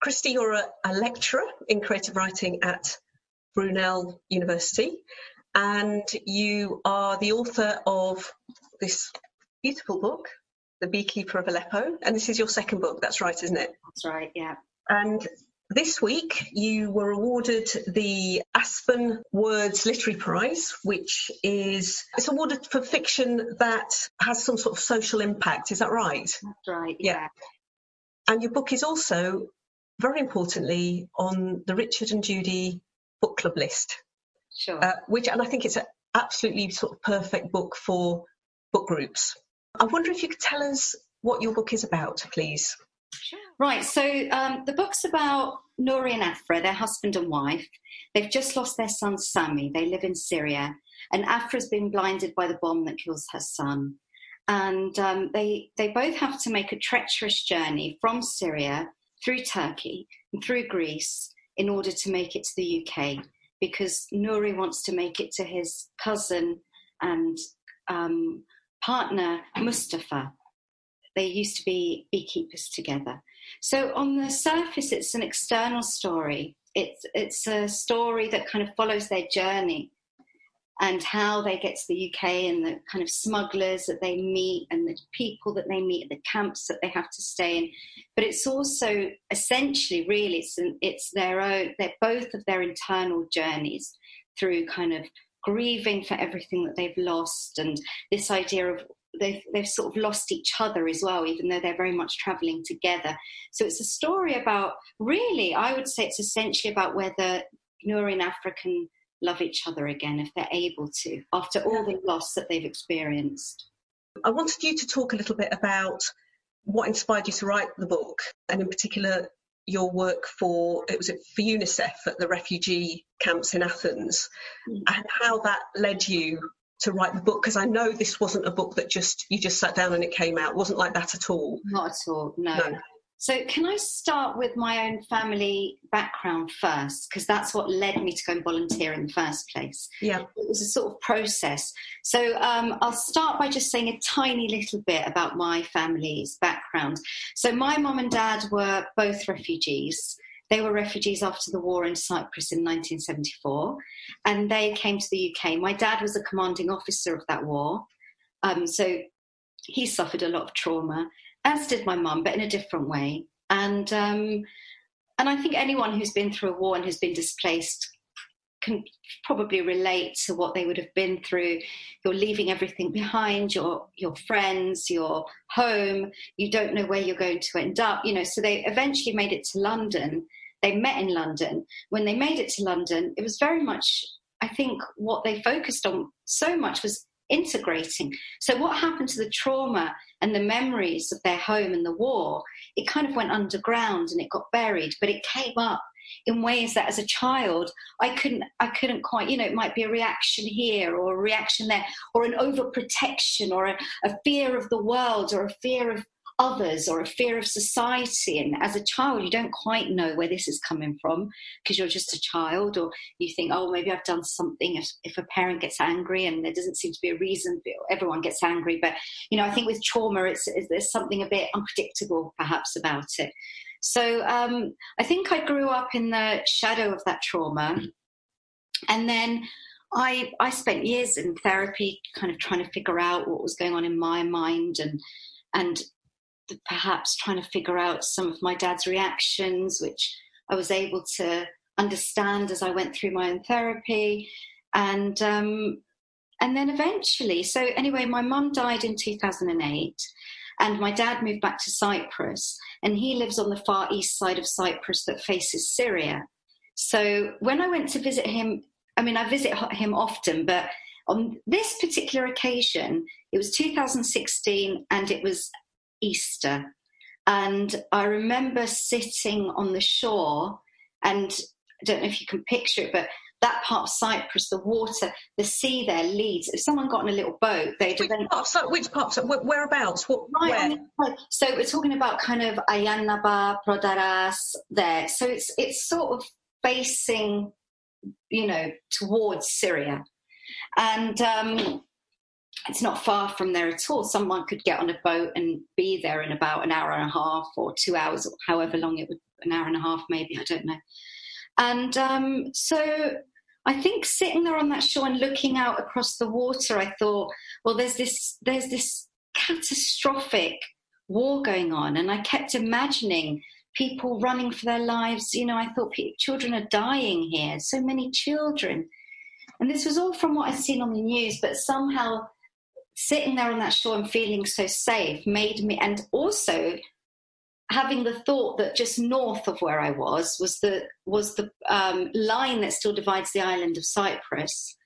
Christy, you're a, a lecturer in creative writing at Brunel University, and you are the author of this beautiful book, The Beekeeper of Aleppo. And this is your second book, that's right, isn't it? That's right, yeah. And this week you were awarded the Aspen Words Literary Prize, which is it's awarded for fiction that has some sort of social impact. Is that right? That's right. Yeah. yeah. And your book is also, very importantly, on the Richard and Judy book club list. Sure. Uh, which and I think it's an absolutely sort of perfect book for book groups. I wonder if you could tell us what your book is about, please. Right, so um, the book's about Nuri and Afra, their husband and wife. They've just lost their son Sami. They live in Syria, and Afra's been blinded by the bomb that kills her son. And um, they they both have to make a treacherous journey from Syria through Turkey and through Greece in order to make it to the UK, because Nuri wants to make it to his cousin and um, partner Mustafa, they used to be beekeepers together. So on the surface, it's an external story. It's it's a story that kind of follows their journey and how they get to the UK and the kind of smugglers that they meet and the people that they meet, at the camps that they have to stay in. But it's also essentially, really, it's an, it's their own. They're both of their internal journeys through kind of grieving for everything that they've lost and this idea of they've, they've sort of lost each other as well, even though they're very much traveling together. So it's a story about, really, I would say it's essentially about whether Nuri African love each other again if they're able to, after all the loss that they've experienced. I wanted you to talk a little bit about what inspired you to write the book, and in particular, your work for it was for UNICEF at the refugee camps in Athens, mm. and how that led you to write the book? Because I know this wasn't a book that just you just sat down and it came out. It wasn't like that at all. Not at all. No. no. So, can I start with my own family background first? Because that's what led me to go and volunteer in the first place. Yeah. It was a sort of process. So, um, I'll start by just saying a tiny little bit about my family's background. So, my mum and dad were both refugees. They were refugees after the war in Cyprus in 1974, and they came to the UK. My dad was a commanding officer of that war, um, so he suffered a lot of trauma, as did my mum, but in a different way. And um, and I think anyone who's been through a war and has been displaced can probably relate to what they would have been through. You're leaving everything behind, your your friends, your home. You don't know where you're going to end up. You know, so they eventually made it to London, they met in London. When they made it to London, it was very much, I think, what they focused on so much was integrating. So, what happened to the trauma and the memories of their home and the war? It kind of went underground and it got buried, but it came up in ways that as a child i couldn't i couldn't quite you know it might be a reaction here or a reaction there or an overprotection or a, a fear of the world or a fear of others or a fear of society. And as a child, you don't quite know where this is coming from because you're just a child, or you think, oh, maybe I've done something. If, if a parent gets angry and there doesn't seem to be a reason, everyone gets angry. But, you know, I think with trauma, it's, it's there's something a bit unpredictable perhaps about it. So um, I think I grew up in the shadow of that trauma. And then I, I spent years in therapy, kind of trying to figure out what was going on in my mind and and perhaps trying to figure out some of my dad's reactions, which I was able to understand as I went through my own therapy. And um, and then eventually, so anyway, my mum died in 2008, and my dad moved back to Cyprus, and he lives on the far east side of Cyprus that faces Syria. So when I went to visit him, I mean, I visit him often, but on this particular occasion, it was 2016, and it was Easter. And I remember sitting on the shore, and I don't know if you can picture it, but that part of Cyprus, the water, the sea there leads. If someone got in a little boat, they'd which then. Part, so which parts? Whereabouts? What, right where? so we're talking about kind of Ayanaba, Protaras there. So it's it's sort of facing, you know, towards Syria, and um, it's not far from there at all. Someone could get on a boat and be there in about an hour and a half or two hours, or however long it would, an hour and a half maybe, I don't know. And um, so I think sitting there on that shore and looking out across the water, I thought, well, there's this, there's this catastrophic war going on, and I kept imagining people running for their lives. You know, I thought children are dying here, so many children. And this was all from what I'd seen on the news, but somehow sitting there on that shore and feeling so safe made me, and also having the thought that just north of where I was was the was the um, line that still divides the island of Cyprus,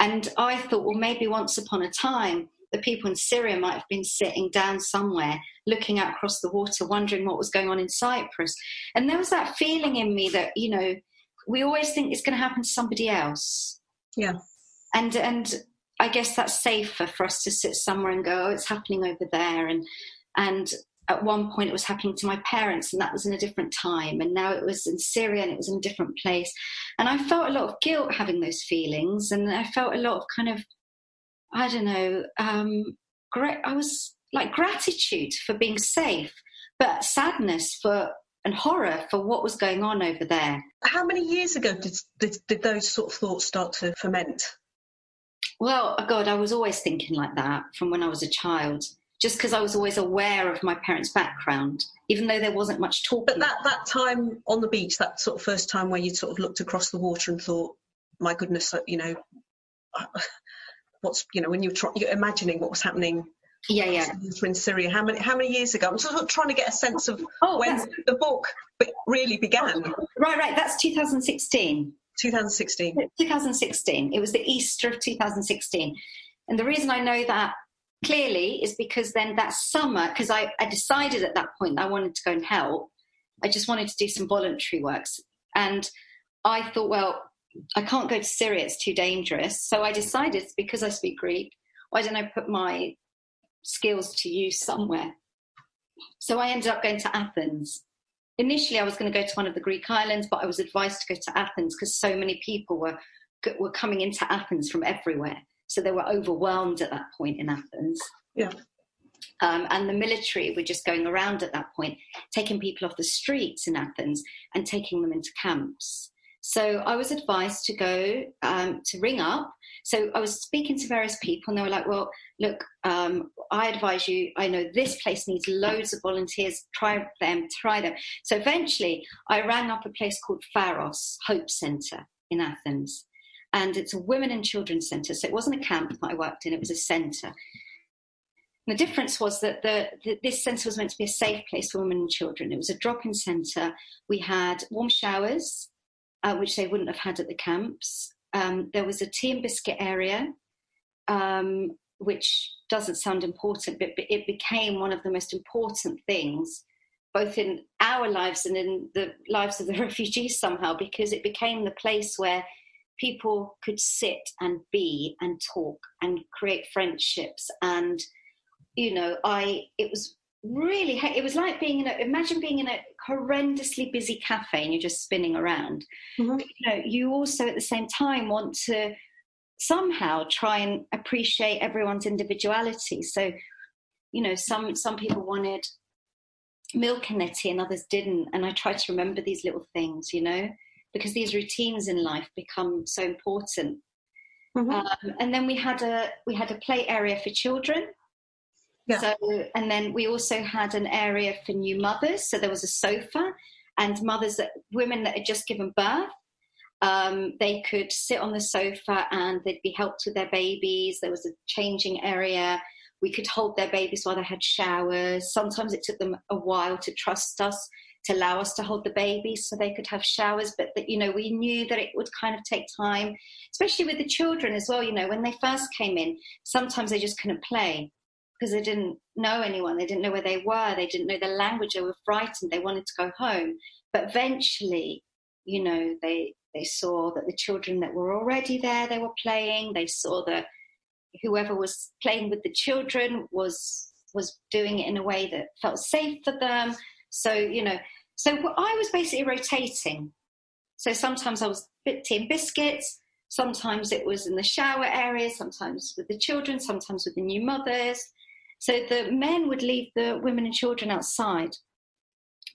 and I thought, well, maybe once upon a time the people in Syria might have been sitting down somewhere, looking out across the water, wondering what was going on in Cyprus, and there was that feeling in me that you know we always think it's going to happen to somebody else. Yeah. And and I guess that's safer for us to sit somewhere and go, oh, it's happening over there. And, and at one point it was happening to my parents and that was in a different time. And now it was in Syria and it was in a different place. And I felt a lot of guilt having those feelings. And I felt a lot of kind of, I don't know, um, great. I was like gratitude for being safe, but sadness for and horror for what was going on over there. How many years ago did, did, did those sort of thoughts start to ferment? Well, uh, God, I was always thinking like that from when I was a child, just because I was always aware of my parents' background, even though there wasn't much talking. But that, that time on the beach, that sort of first time where you sort of looked across the water and thought, my goodness, uh, you know, what's, you know, when you're, try, you're imagining what was happening yeah, yeah. in Syria. How many how many years ago? I'm sort of trying to get a sense of oh, when the book really began. Right, right. That's 2016. 2016. 2016. It was the Easter of 2016. And the reason I know that clearly is because then that summer, because I, I decided at that point I wanted to go and help, I just wanted to do some voluntary works. And I thought, well, I can't go to Syria, it's too dangerous. So I decided, because I speak Greek, why don't I put my skills to use somewhere? So I ended up going to Athens initially I was going to go to one of the Greek islands, but I was advised to go to Athens because so many people were were coming into Athens from everywhere. So they were overwhelmed at that point in Athens. Yeah. Um, and the military were just going around at that point, taking people off the streets in Athens and taking them into camps. So I was advised to go um, to ring up. So I was speaking to various people, and they were like, "Well, look, um, I advise you. I know this place needs loads of volunteers. Try them, try them." So eventually, I rang up a place called Pharos Hope Centre in Athens, and it's a women and children's centre. So it wasn't a camp that I worked in; it was a centre. The difference was that the, the, this centre was meant to be a safe place for women and children. It was a drop-in centre. We had warm showers uh, which they wouldn't have had at the camps. Um, there was a tea and biscuit area, um, which doesn't sound important, but it became one of the most important things, both in our lives and in the lives of the refugees somehow, because it became the place where people could sit and be and talk and create friendships and you know i it was really it was like being in a imagine being in a horrendously busy cafe and you're just spinning around. Mm-hmm. you know you also at the same time want to somehow try and appreciate everyone's individuality. So you know some some people wanted milk and netty and others didn't. And i try to remember these little things you know because these routines in life become so important. Mm-hmm. um, and then we had a we had a play area for children yeah. So, and then we also had an area for new mothers. So there was a sofa, and mothers that women that had just given birth, um, they could sit on the sofa and they'd be helped with their babies. There was a changing area. We could hold their babies while they had showers. Sometimes it took them a while to trust us to allow us to hold the babies so they could have showers but that you know we knew that it would kind of take time especially with the children as well you know when they first came in sometimes they just couldn't play because they didn't know anyone. They didn't know where they were. They didn't know the language. They were frightened. They wanted to go home. But eventually, you know, they they saw that the children that were already there, they were playing. They saw that whoever was playing with the children was was doing it in a way that felt safe for them. So you know, so I was basically rotating. So sometimes I was tea and biscuits. Sometimes it was in the shower area, sometimes with the children, sometimes with the new mothers. So the men would leave the women and children outside.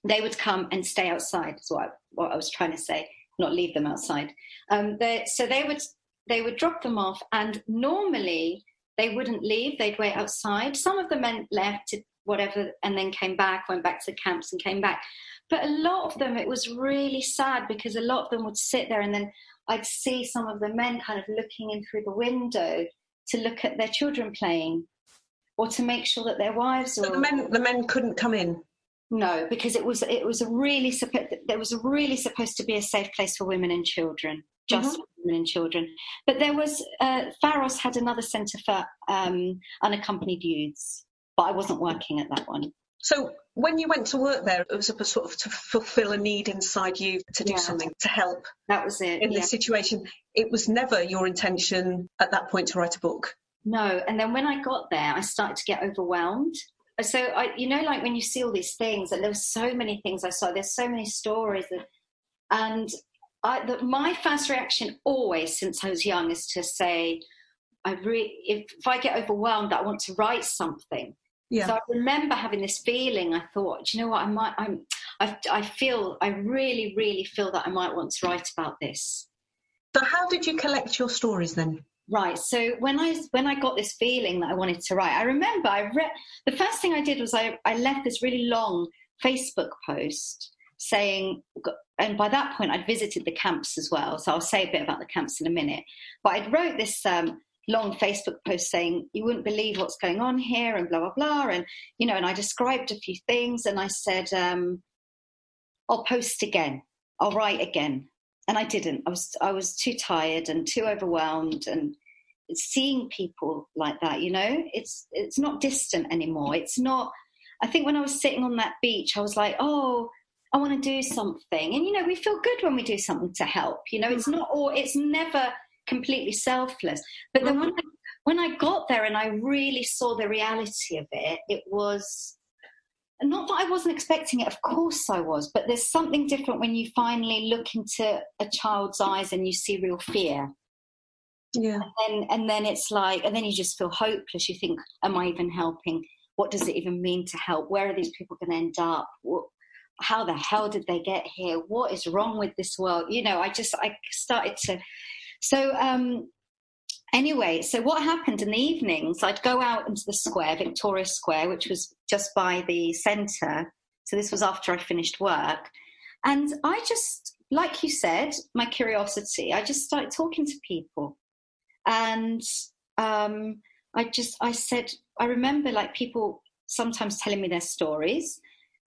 They would come and stay outside. Is what I, what I was trying to say, not leave them outside. Um, they, so they would they would drop them off, and normally they wouldn't leave. They'd wait outside. Some of the men left whatever and then came back, went back to the camps and came back. But a lot of them, it was really sad because a lot of them would sit there and then I'd see some of the men kind of looking in through the window to look at their children playing or to make sure that their wives so the men the men couldn't come in no because it was it was a really there was really supposed to be a safe place for women and children just mm-hmm. women and children but there was uh, Pharos had another centre for um, unaccompanied youths but I wasn't working at that one so when you went to work there, it was a sort of to fulfil a need inside you to do yeah. something to help. That was it. In yeah. this situation, it was never your intention at that point to write a book. No, and then when I got there, I started to get overwhelmed. Uh, so I, you know, like when you see all these things, and there were so many things I saw. There's so many stories, that, and I, the, my first reaction always, since I was young, is to say, I re- if, if I get overwhelmed, I want to write something. Yeah. So I remember having this feeling. I thought, you know what, I might, I'm, I, I feel, I really, really feel that I might want to write about this. So how did you collect your stories then? Right. So when I when I got this feeling that I wanted to write, I remember I read the first thing I did was I, I left this really long Facebook post saying, and by that point I'd visited the camps as well. So I'll say a bit about the camps in a minute. But I wrote this um, long Facebook post saying, you wouldn't believe what's going on here and blah, blah, blah. And, you know, and I described a few things and I said, um, I'll post again. I'll write again. And I didn't. I was, I was too tired and too overwhelmed and seeing people like that, you know, it's, it's not distant anymore. It's not, I think when I was sitting on that beach, I was like, oh, I want to do something. And, you know, we feel good when we do something to help. You know, it's mm-hmm. not all, it's never completely selfless. But then when mm-hmm. I, when I got there and I really saw the reality of it, it was not that I wasn't expecting it, of course I was, but there's something different when you finally look into a child's eyes and you see real fear. Yeah. And then, and then it's like, and then you just feel hopeless. You think, am I even helping? What does it even mean to help? Where are these people going to end up? What, how the hell did they get here? What is wrong with this world? You know, I just, I started to so um, anyway, so what happened in the evenings? I'd go out into the square, Victoria Square, which was just by the centre. So this was after I finished work, and I just, like you said, my curiosity. I just started talking to people, and um, I just, I said, I remember like people sometimes telling me their stories.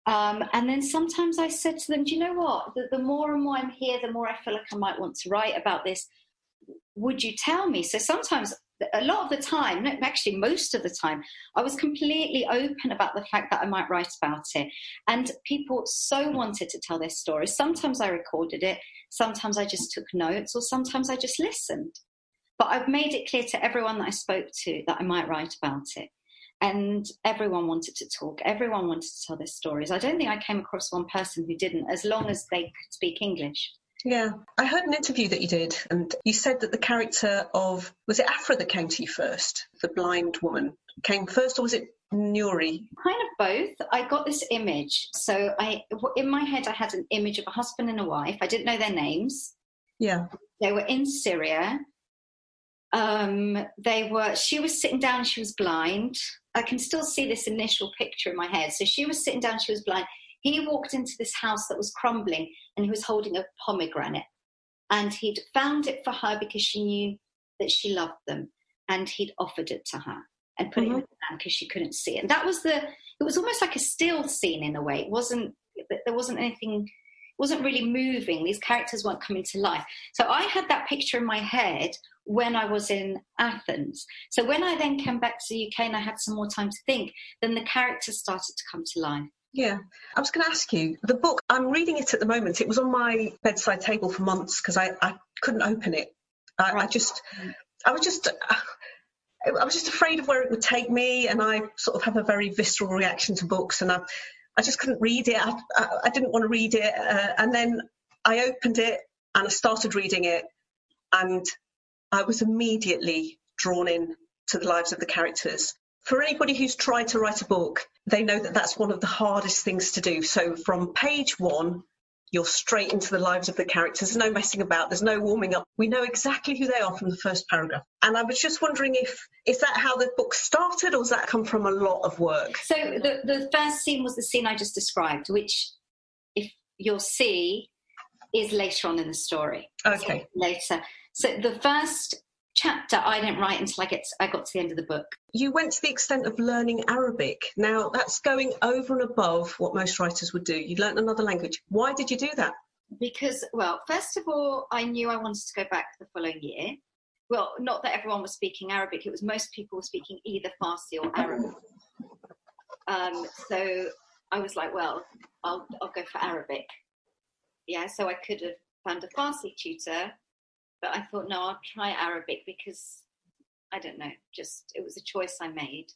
Um, and then sometimes I said to them, Do you know what? The, the, more and more I'm here, the more I feel like I might want to write about this would you tell me? So sometimes, a lot of the time, actually most of the time, I was completely open about the fact that I might write about it. And people so wanted to tell their stories. Sometimes I recorded it, sometimes I just took notes, or sometimes I just listened. But I've made it clear to everyone that I spoke to that I might write about it. And everyone wanted to talk, everyone wanted to tell their stories. I don't think I came across one person who didn't, as long as they could speak English. Yeah, I heard an interview that you did, and you said that the character of was it Afra that came to you first, the blind woman came first, or was it Nuri? Kind of both. I got this image, so I in my head I had an image of a husband and a wife. I didn't know their names. Yeah, they were in Syria. Um, they were. She was sitting down. She was blind. I can still see this initial picture in my head. So she was sitting down. She was blind. He walked into this house that was crumbling and he was holding a pomegranate. And he'd found it for her because she knew that she loved them. And he'd offered it to her and put mm-hmm. it in mm-hmm. her hand because she couldn't see it. And that was the, it was almost like a still scene in a way. It wasn't, there wasn't anything, wasn't really moving. These characters weren't coming to life. So I had that picture in my head when I was in Athens. So when I then came back to the UK and I had some more time to think, then the characters started to come to life. Yeah, I was going to ask you the book. I'm reading it at the moment. It was on my bedside table for months because I, I couldn't open it. I, I just, I was just, I was just afraid of where it would take me, and I sort of have a very visceral reaction to books, and I, I just couldn't read it. I, I, I didn't want to read it, uh, and then I opened it and I started reading it, and I was immediately drawn in to the lives of the characters. For anybody who's tried to write a book, they know that that's one of the hardest things to do. So from page one, you're straight into the lives of the characters. There's no messing about. There's no warming up. We know exactly who they are from the first paragraph. And I was just wondering if is that how the book started, or does that come from a lot of work? So the the first scene was the scene I just described, which, if you'll see, is later on in the story. Okay. So later. So the first chapter I didn't write until I get I got to the end of the book. You went to the extent of learning Arabic. Now that's going over and above what most writers would do. You learnt another language. Why did you do that? Because well, first of all, I knew I wanted to go back the following year. Well, not that everyone was speaking Arabic. It was most people were speaking either Farsi or Arabic. Um, so I was like, well, I'll I'll go for Arabic. Yeah, so I could have found a Farsi tutor but I thought, no, I'll try Arabic because I don't know, just it was a choice I made.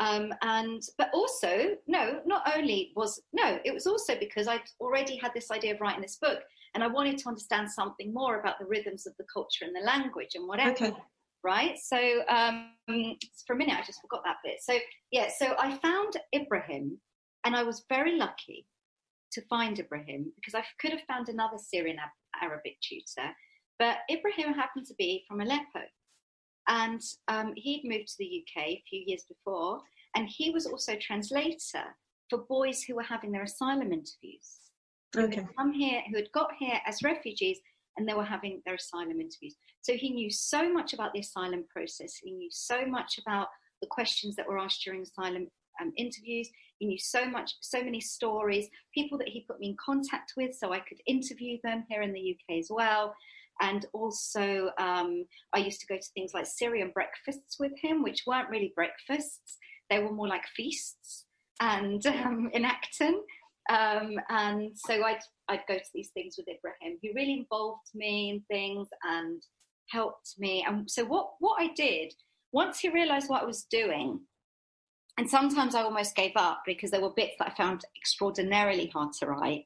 Um, and but also, no, not only was no, it was also because I'd already had this idea of writing this book, and I wanted to understand something more about the rhythms of the culture and the language and whatever. Okay. Right. So um, for a minute, I just forgot that bit. So yeah, so I found Ibrahim, and I was very lucky to find Ibrahim because I could have found another Syrian Arabic tutor but Ibrahim happened to be from Aleppo. And um, he'd moved to the UK a few years before, and he was also translator for boys who were having their asylum interviews. Okay. Who had come here, who had got here as refugees, and they were having their asylum interviews. So he knew so much about the asylum process. He knew so much about the questions that were asked during asylum um, interviews. He knew so much, so many stories, people that he put me in contact with so I could interview them here in the UK as well. And also, um, I used to go to things like Syrian breakfasts with him, which weren't really breakfasts, they were more like feasts and um, in Acton. Um, and so I'd, I'd go to these things with Ibrahim. He really involved me in things and helped me. And so what, what I did, once he realized what I was doing, and sometimes I almost gave up because there were bits that I found extraordinarily hard to write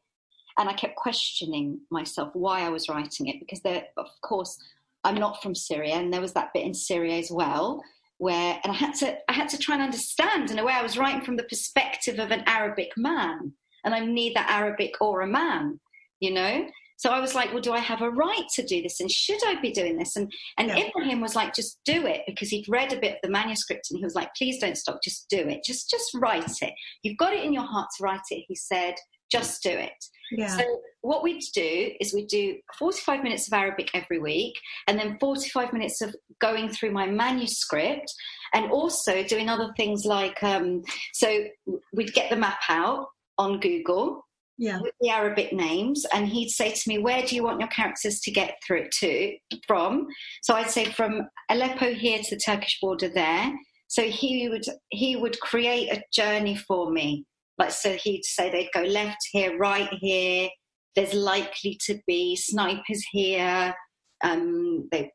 and I kept questioning myself why I was writing it because there, of course, I'm not from Syria, and there was that bit in Syria as well where, and I had to, I had to try and understand in a way I was writing from the perspective of an Arabic man, and I'm neither Arabic or a man, you know. So I was like, well, do I have a right to do this? And should I be doing this? And and yeah. Ibrahim was like, just do it because he'd read a bit of the manuscript and he was like, please don't stop, just do it. Just just write it. You've got it in your heart to write it, he said just do it. Yeah. So what we'd do is we'd do 45 minutes of Arabic every week and then 45 minutes of going through my manuscript and also doing other things like um, so we'd get the map out on Google yeah. with the Arabic names, and he'd say to me, "Where do you want your characters to get through it to from?" So I'd say from Aleppo here to the Turkish border there. So he would he would create a journey for me like, so he'd say they'd go left here, right here. There's likely to be snipers here. Um, they,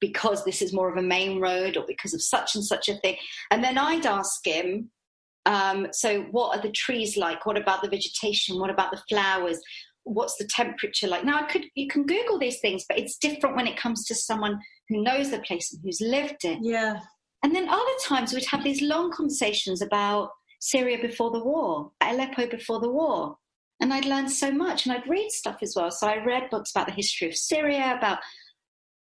because this is more of a main road or because of such and such a thing. And then I'd ask him, um, so what are the trees like? What about the vegetation? What about the flowers? What's the temperature like? Now I could you can Google these things, but it's different when it comes to someone who knows the place and who's lived it. Yeah. And then other times we'd have these long conversations about Syria before the war, Aleppo before the war. And I'd learned so much and I'd read stuff as well. So I read books about the history of Syria, about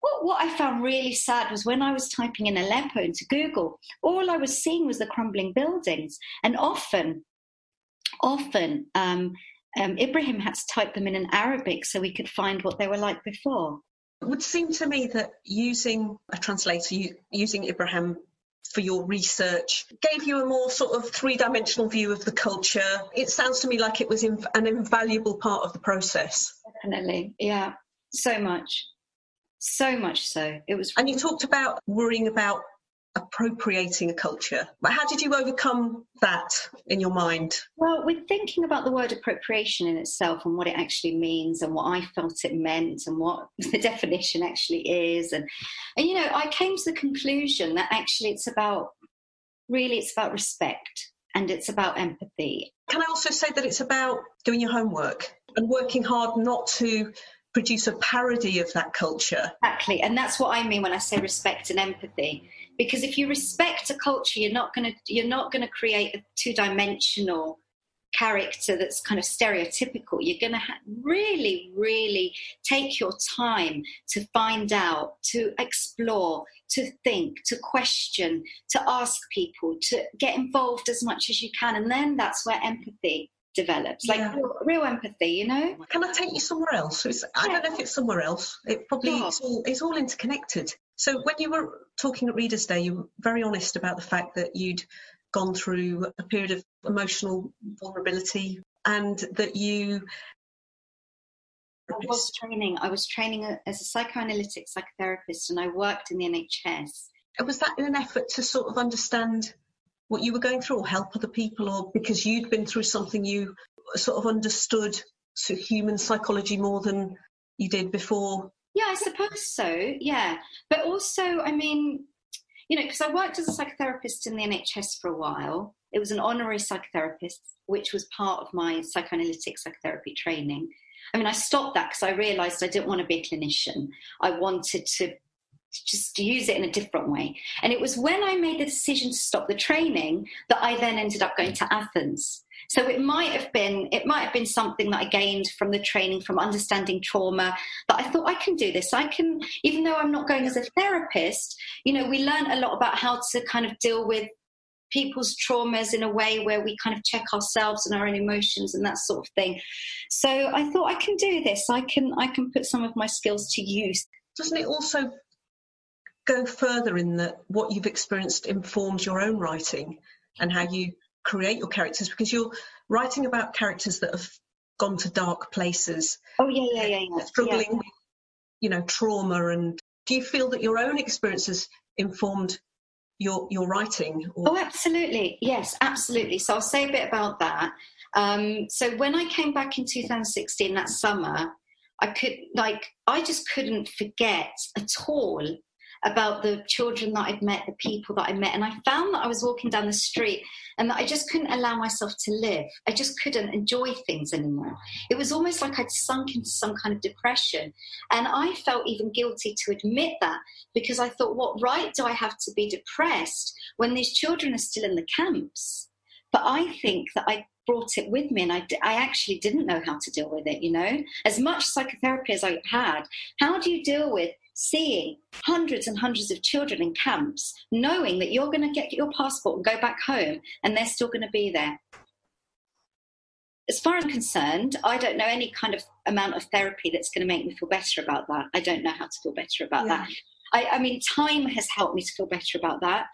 what, what I found really sad was when I was typing in Aleppo into Google, all I was seeing was the crumbling buildings. And often, often, um, um, Ibrahim had to type them in in Arabic so we could find what they were like before. It would seem to me that using a translator, using Ibrahim for your research gave you a more sort of three dimensional view of the culture. It sounds to me like it was an invaluable part of the process. Definitely, yeah, so much, so much so. It was. And you talked about worrying about appropriating a culture. But how did you overcome that in your mind? Well, with thinking about the word appropriation in itself and what it actually means and what I felt it meant and what the definition actually is and and you know, I came to the conclusion that actually it's about really it's about respect and it's about empathy. Can I also say that it's about doing your homework and working hard not to produce a parody of that culture. Exactly. And that's what I mean when I say respect and empathy. Because if you respect a culture, you're not gonna you're not gonna create a two-dimensional character that's kind of stereotypical. You're going to ha- really, really take your time to find out, to explore, to think, to question, to ask people, to get involved as much as you can. And then that's where empathy develops like yeah. real, real, empathy you know can i take you somewhere else it's, i don't know if it's somewhere else it probably it's all, it's all interconnected so when you were talking at readers day you were very honest about the fact that you'd gone through a period of emotional vulnerability and that you I was training. I was training as a psychoanalytic psychotherapist, and I worked in the NHS. Was that in an effort to sort of understand what you were going through, or help other people, or because you'd been through something you sort of understood to human psychology more than you did before? Yeah, I suppose so. Yeah, but also, I mean, you know, because I worked as a psychotherapist in the NHS for a while. It was an honorary psychotherapist, which was part of my psychoanalytic psychotherapy training. I mean, I stopped that because I realized I didn't want to be a clinician. I wanted to just use it in a different way. And it was when I made the decision to stop the training that I then ended up going to Athens. So it might have been it might have been something that I gained from the training from understanding trauma that I thought I can do this. I can even though I'm not going as a therapist, you know, we learn a lot about how to kind of deal with people's traumas in a way where we kind of check ourselves and our own emotions and that sort of thing. So I thought I can do this. I can I can put some of my skills to use. Doesn't it also go further in that what you've experienced informs your own writing and how you create your characters because you're writing about characters that have gone to dark places. Oh yeah, yeah, yeah, yeah. Struggling yeah. with, you know, trauma and do you feel that your own experiences informed your your writing? Or? Oh, absolutely. Yes, absolutely. So I'll say a bit about that. Um, so when I came back in 2016, that summer, I could like I just couldn't forget at all about the children that I'd met, the people that I met. And I found that I was walking down the street and that I just couldn't allow myself to live. I just couldn't enjoy things anymore. It was almost like I'd sunk into some kind of depression. And I felt even guilty to admit that because I thought, what right do I have to be depressed when these children are still in the camps? But I think that I brought it with me and I, I actually didn't know how to deal with it, you know? As much psychotherapy as I had, how do you deal with seeing hundreds and hundreds of children in camps, knowing that you're going to get your passport and go back home and they're still going to be there. As far as I'm concerned, I don't know any kind of amount of therapy that's going to make me feel better about that. I don't know how to feel better about yeah. that. I, I mean, time has helped me to feel better about that.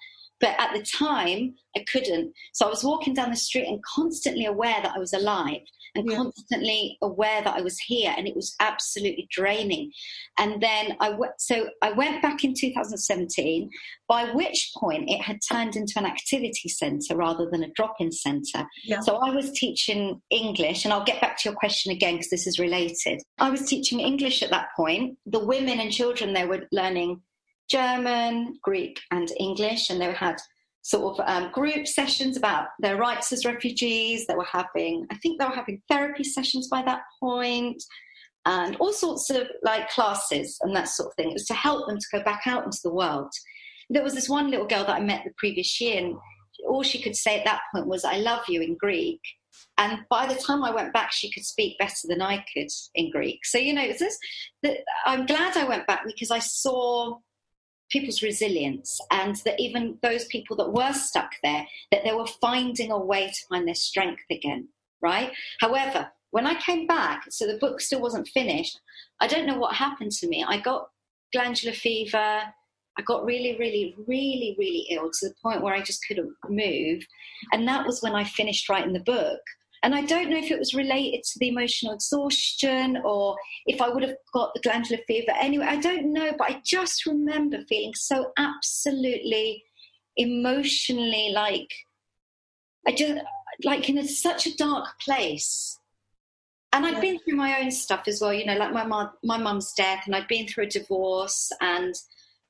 But at the time, I couldn't. So I was walking down the street and constantly aware that I was alive and yeah. constantly aware that I was here, and it was absolutely draining. And then I w- so I went back in 2017, by which point it had turned into an activity centre rather than a drop-in centre. Yeah. So I was teaching English, and I'll get back to your question again because this is related. I was teaching English at that point. The women and children there were learning German, Greek, and English, and they had sort of um, group sessions about their rights as refugees. They were having, I think they were having therapy sessions by that point, and all sorts of like classes and that sort of thing. It was to help them to go back out into the world. There was this one little girl that I met the previous year, and all she could say at that point was, I love you in Greek. And by the time I went back, she could speak better than I could in Greek. So, you know, this, the, I'm glad I went back because I saw people's resilience and that even those people that were stuck there that they were finding a way to find their strength again right? However when i came back so the book still wasn't finished i don't know what happened to me. I got glandular fever. I got really really really really ill to the point where i just couldn't move. And that was when i finished writing the book and I don't know if it was related to the emotional exhaustion or if I would have got the glandular fever anyway. I don't know, but I just remember feeling so absolutely emotionally like I just like in a, such a dark place. And I'd yeah. been through my own stuff as well, you know, like my mom, my mum's death, and I'd been through a divorce, and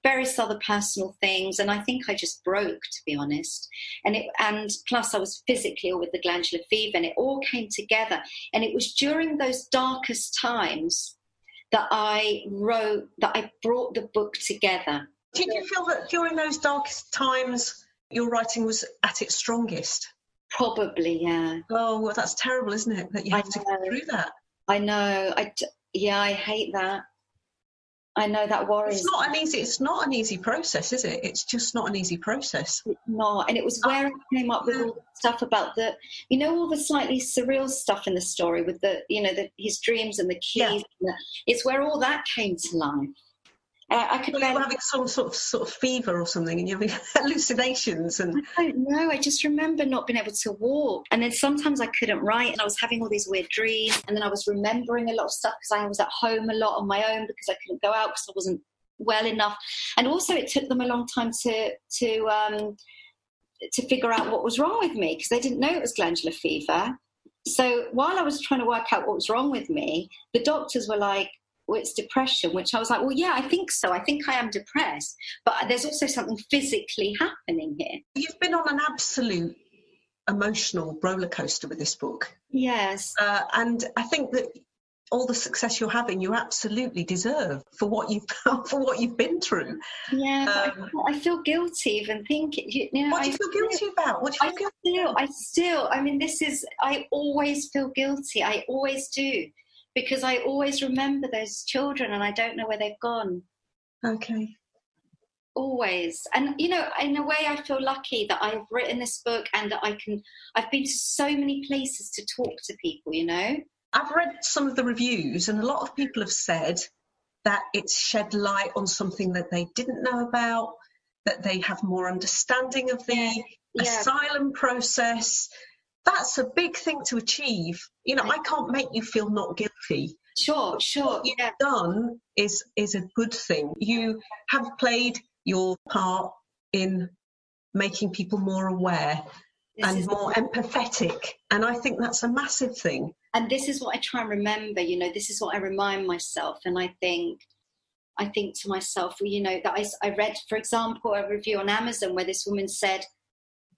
various other personal things, and I think I just broke, to be honest. And it, and plus I was physically ill with the glandular fever, and it all came together. And it was during those darkest times that I wrote, that I brought the book together. Did you feel that during those darkest times your writing was at its strongest? Probably, yeah. Oh, well, that's terrible, isn't it? That you have to go through that. I know. I, yeah, I hate that. I know that worries. It's not an easy. It's not an easy process, is it? It's just not an easy process. It's not, and it was ah. where I came up with all the stuff about the, you know, all the slightly surreal stuff in the story with the, you know, the, his dreams and the keys. Yeah. And the, it's where all that came to life. Uh, I could. You're having some sort of sort of fever or something, and you're having hallucinations. And I don't know. I just remember not being able to walk, and then sometimes I couldn't write, and I was having all these weird dreams, and then I was remembering a lot of stuff because I was at home a lot on my own because I couldn't go out because I wasn't well enough, and also it took them a long time to to um, to figure out what was wrong with me because they didn't know it was glandular fever. So while I was trying to work out what was wrong with me, the doctors were like, well, it's depression, which I was like, well, yeah, I think so. I think I am depressed. But there's also something physically happening here. You've been on an absolute emotional roller coaster with this book. Yes. Uh, and I think that all the success you're having, you absolutely deserve for what you've for what you've been through. Yeah, um, I, feel guilty even thinking. You, know, what do you I feel guilty about? What do you feel I still, I still. I mean, this is. I always feel guilty. I always do because I always remember those children and I don't know where they've gone. Okay. Always. And, you know, in a way, I feel lucky that I've written this book and that I can, I've been to so many places to talk to people, you know? I've read some of the reviews and a lot of people have said that it's shed light on something that they didn't know about, that they have more understanding of the yeah. asylum process, that's a big thing to achieve. You know, I can't make you feel not guilty. Sure, sure. What you've yeah. done is is a good thing. You have played your part in making people more aware this and more empathetic. And I think that's a massive thing. And this is what I try and remember, you know, this is what I remind myself. And I think I think to myself, well, you know, that I, I read, for example, a review on Amazon where this woman said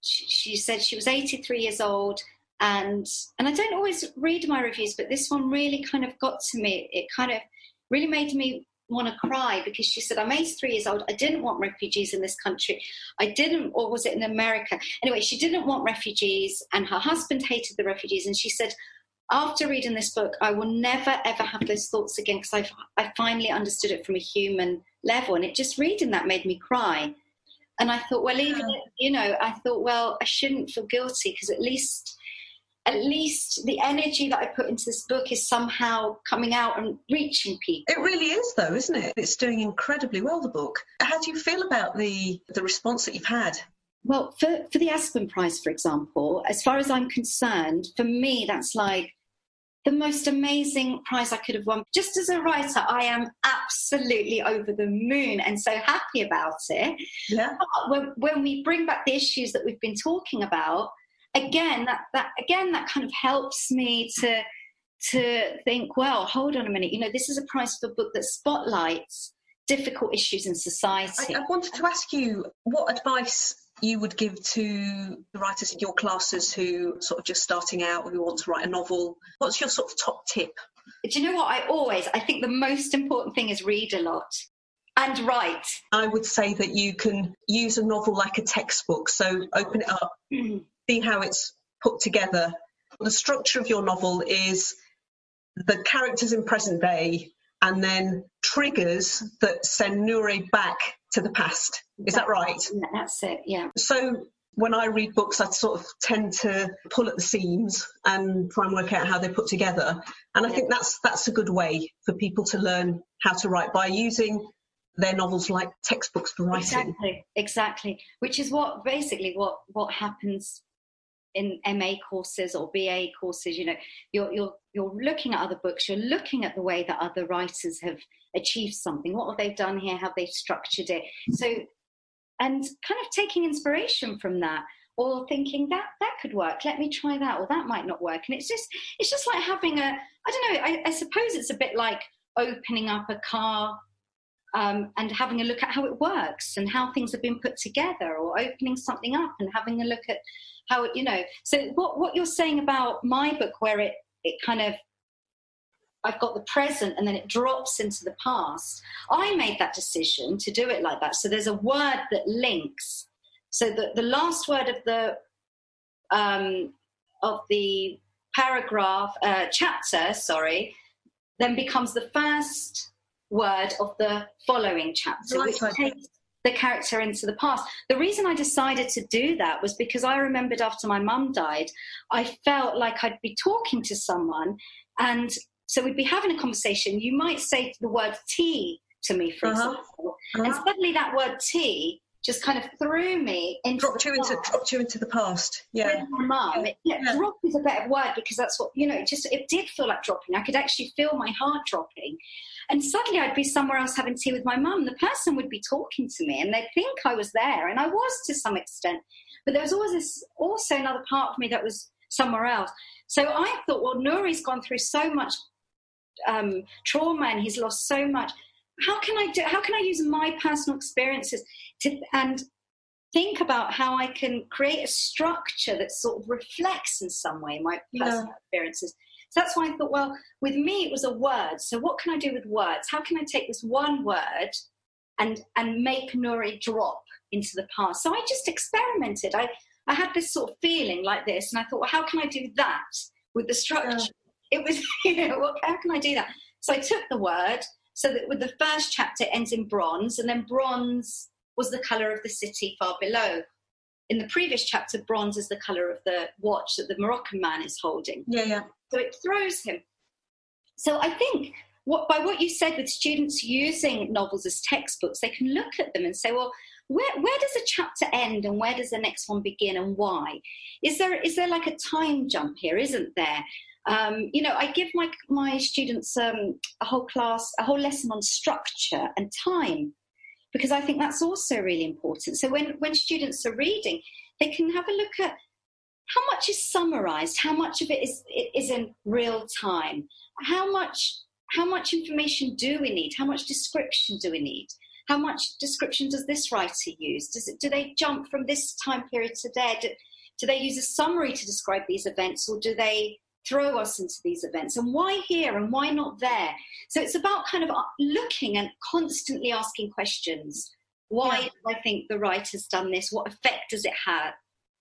she, said she was 83 years old and and I don't always read my reviews, but this one really kind of got to me. It kind of really made me want to cry because she said, I'm 83 years old. I didn't want refugees in this country. I didn't, or was it in America? Anyway, she didn't want refugees, and her husband hated the refugees. And she said, after reading this book, I will never ever have those thoughts again because I I finally understood it from a human level. And it just reading that made me cry. And I thought, well, even you know, I thought, well, I shouldn't feel guilty because at least, at least the energy that I put into this book is somehow coming out and reaching people. It really is, though, isn't it? It's doing incredibly well. The book. How do you feel about the the response that you've had? Well, for for the Aspen Prize, for example, as far as I'm concerned, for me, that's like the most amazing prize I could have won. Just as a writer, I am absolutely over the moon and so happy about it. Yeah. When, when we bring back the issues that we've been talking about, again, that, that again that kind of helps me to to think, well, hold on a minute, you know, this is a prize for a book that spotlights difficult issues in society. I, I wanted to ask you what advice you would give to the writers in your classes who sort of just starting out who want to write a novel? What's your sort of top tip? Do you know what? I always, I think the most important thing is read a lot and write. I would say that you can use a novel like a textbook. So open it up, mm. see how it's put together. The structure of your novel is the characters in present day and then triggers that send Nuri back to the past. Is that, that right? That's it, yeah. So when I read books, I sort of tend to pull at the seams and try and work out how they're put together. And I think that's that's a good way for people to learn how to write by using their novels like textbooks for writing. Exactly, exactly. Which is what basically what what happens in MA courses or BA courses, you know, you're, you're, you're looking at other books, you're looking at the way that other writers have achieved something. What have they done here? How they structured it? So, and kind of taking inspiration from that or thinking that that could work let me try that or that might not work and it's just it's just like having a i don't know i, I suppose it's a bit like opening up a car um, and having a look at how it works and how things have been put together or opening something up and having a look at how it, you know. So what what you're saying about my book, where it it kind of I've got the present and then it drops into the past. I made that decision to do it like that. So there's a word that links. So the, the last word of the um, of the paragraph uh, chapter, sorry, then becomes the first word of the following chapter, Right, which takes the character into the past. The reason I decided to do that was because I remembered after my mum died, I felt like I'd be talking to someone, and so we'd be having a conversation. You might say the word tea to me, for Uh-huh. example, and Uh-huh. suddenly that word tea just kind of threw me into Dropped the you into dropped you into the past. Yeah. with my mum. It, yeah, Yeah. drop is a better word because that's what you know. It just it did feel like dropping. I could actually feel my heart dropping, and suddenly I'd be somewhere else having tea with my mum. The person would be talking to me, and they'd think I was there, and I was to some extent. But there was always this also another part of me that was somewhere else. So I thought, well, Nuri's gone through so much um, trauma and he's lost so much. How can I do? How can I use my personal experiences to and think about how I can create a structure that sort of reflects in some way my Yeah. personal experiences. So that's why I thought, well, with me it was a word. So what can I do with words? How can I take this one word and and make Nuri drop into the past? So I just experimented. I I had this sort of feeling like this, and I thought, well, how can I do that with the structure? It was, you know, what, how can I do that? So I took the word so that with the first chapter ends in bronze, and then bronze was the colour of the city far below. In the previous chapter, bronze is the colour of the watch that the Moroccan man is holding. Yeah, yeah. So it throws him. So I think what, by what you said with students using novels as textbooks, they can look at them and say, well, where, where does a chapter end and where does the next one begin and why? Is there, is there like a time jump here? Isn't there? Um, you know, I give my, my students um, a whole class, a whole lesson on structure and time because I think that's also really important. So when, when students are reading, they can have a look at how much is summarized, how much of it is, is in real time, how much, how much information do we need, how much description do we need, how much description does this writer use, does it, do they jump from this time period to there, do, do they use a summary to describe these events or do they throw us into these events and why here and why not there? So it's about kind of uh, looking and constantly asking questions. Why Yeah. do i think the writer's done this? What effect does it have?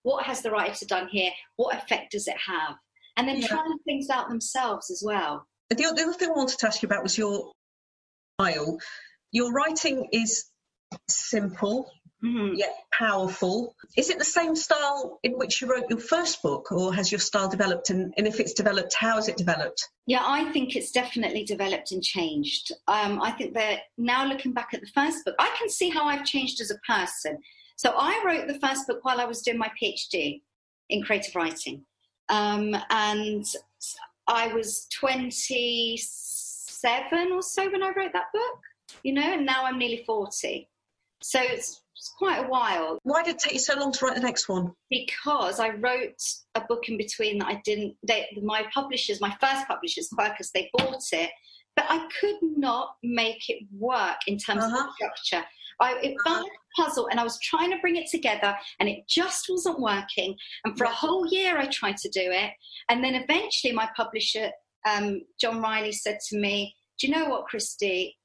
What has the writer done here? What effect does it have? And then Yeah. trying things out themselves as well. The, the other thing I wanted to ask you about was your style. Your writing is simple Mhm. yet powerful. Is it the same style in which you wrote your first book, or has your style developed? And, and if it's developed, how has it developed? Yeah, I think it's definitely developed and changed. Um, I think that now looking back at the first book, I can see how I've changed as a person. So I wrote the first book while I was doing my PhD in creative writing. Um, and I was 27 or so when I wrote that book, you know, and now I'm nearly 40. So it's, it's quite a while Why did it take you so long to write the next one? because I wrote a book in between that I didn't. They, my publishers, my first publishers, Quercus, they bought it, but I could not make it work in terms of Uh-huh. the structure. I, it felt like a puzzle, and I was trying to bring it together, and it just wasn't working. And for a whole year, I tried to do it, and then eventually, my publisher, um, John Riley, said to me, "Do you know what, Christy?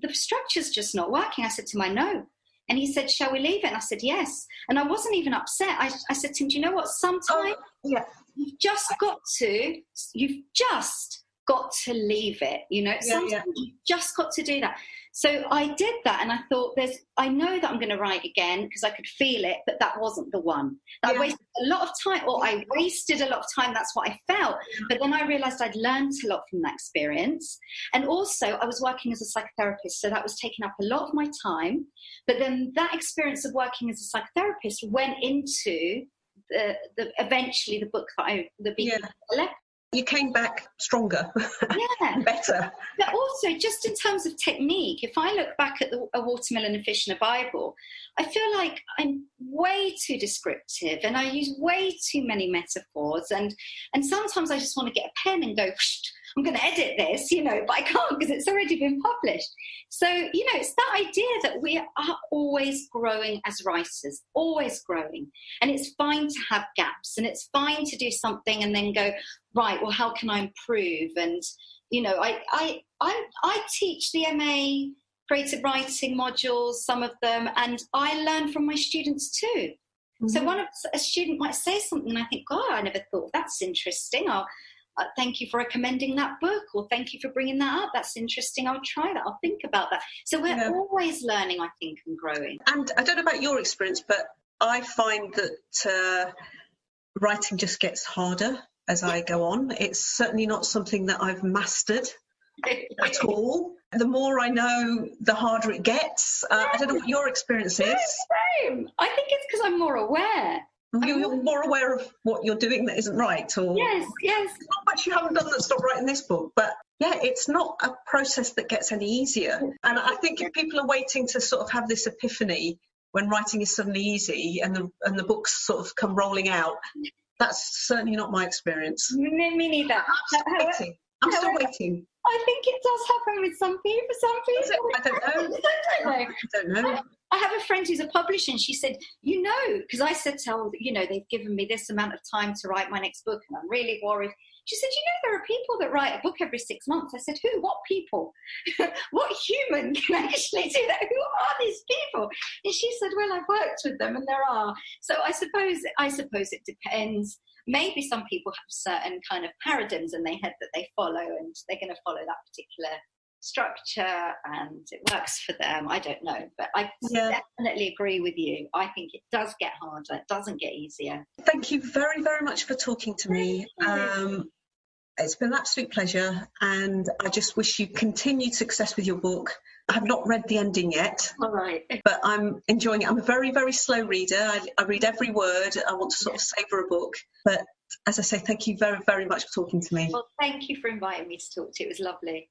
The structure's just not working." I said to him, "I know." And he said, Shall we leave it? And I said, Yes. And I wasn't even upset. I, I said to him, Do you know what? Sometimes oh, yeah. you've just got to, you've just got to leave it. You know, Yeah, sometimes yeah. you've just got to do that. So I did that and I thought, there's, I know that I'm going to write again because I could feel it, but that wasn't the one. I wasted a lot of time, or I wasted a lot of time. That's what I felt. But then I realized I'd learned a lot from that experience. And also, I was working as a psychotherapist, so that was taking up a lot of my time. But then that experience of working as a psychotherapist went into the, the eventually the book that I the Yeah. yeah. You came back stronger, yeah. better. But also, just in terms of technique, if I look back at the, a watermelon, a fish, and a Bible, I feel like I'm way too descriptive and I use way too many metaphors. And, and sometimes I just want to get a pen and go, "Psht, I'm going to edit this, you know, but I can't because it's already been published. So, you know, it's that idea that we are always growing as writers, always growing. And it's fine to have gaps and it's fine to do something and then go, right, well, how can I improve? And, you know, I, I, I, I teach the MA creative writing modules, some of them, and I learn from my students too. Mm-hmm. So one of a student might say something, and I think, "God, I never thought that's interesting." I'll uh, thank you for recommending that book, or thank you for bringing that up. That's interesting. I'll try that. I'll think about that. So we're yeah. always learning, I think, and growing. And I don't know about your experience, but I find that uh, writing just gets harder as I go on. It's certainly not something that I've mastered at all. The more I know, the harder it gets. Uh, I don't know what your experience is. Same. I think it's because I'm more aware. You're mm-hmm. more aware of what you're doing that isn't right, or yes, yes. Not much you haven't done that's not right in this book, but yeah, it's not a process that gets any easier. And I think if people are waiting to sort of have this epiphany when writing is suddenly easy and the and the books sort of come rolling out, that's certainly not my experience. Me, me neither. I'm still waiting. I'm still waiting. I think it does happen with some people. Some people. I don't know. I don't know. I don't know. I have a friend who's a publisher, and she said, "You know," because I said to her, "You know, they've given me this amount of time to write my next book, and I'm really worried." She said, "You know, there are people that write a book every six months." I said, "Who? What people? what human can actually do that? Who are these people?" And she said, "Well, I've worked with them, and there are." So I suppose, I suppose it depends maybe some people have certain kind of paradigms in their head that they follow and they're going to follow that particular structure and it works for them. I don't know, but I yeah. definitely agree with you. I think it does get harder, it doesn't get easier. Thank you very, very much for talking to me. Um, it's been an absolute pleasure, and I just wish you continued success with your book. I have not read the ending yet. All right. But I'm enjoying it. I'm a very, very slow reader. I, I read every word. I want to sort of savour a book. But as I say, thank you very, very much for talking to me. Well, thank you for inviting me to talk to you. It was lovely.